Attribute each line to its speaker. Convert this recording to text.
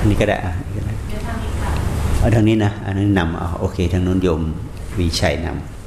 Speaker 1: อันี้ก็ได้อะเอาทางนี้นะ อันนี้นำเอาโอเค ทางนู้นโยมวีชัยนำ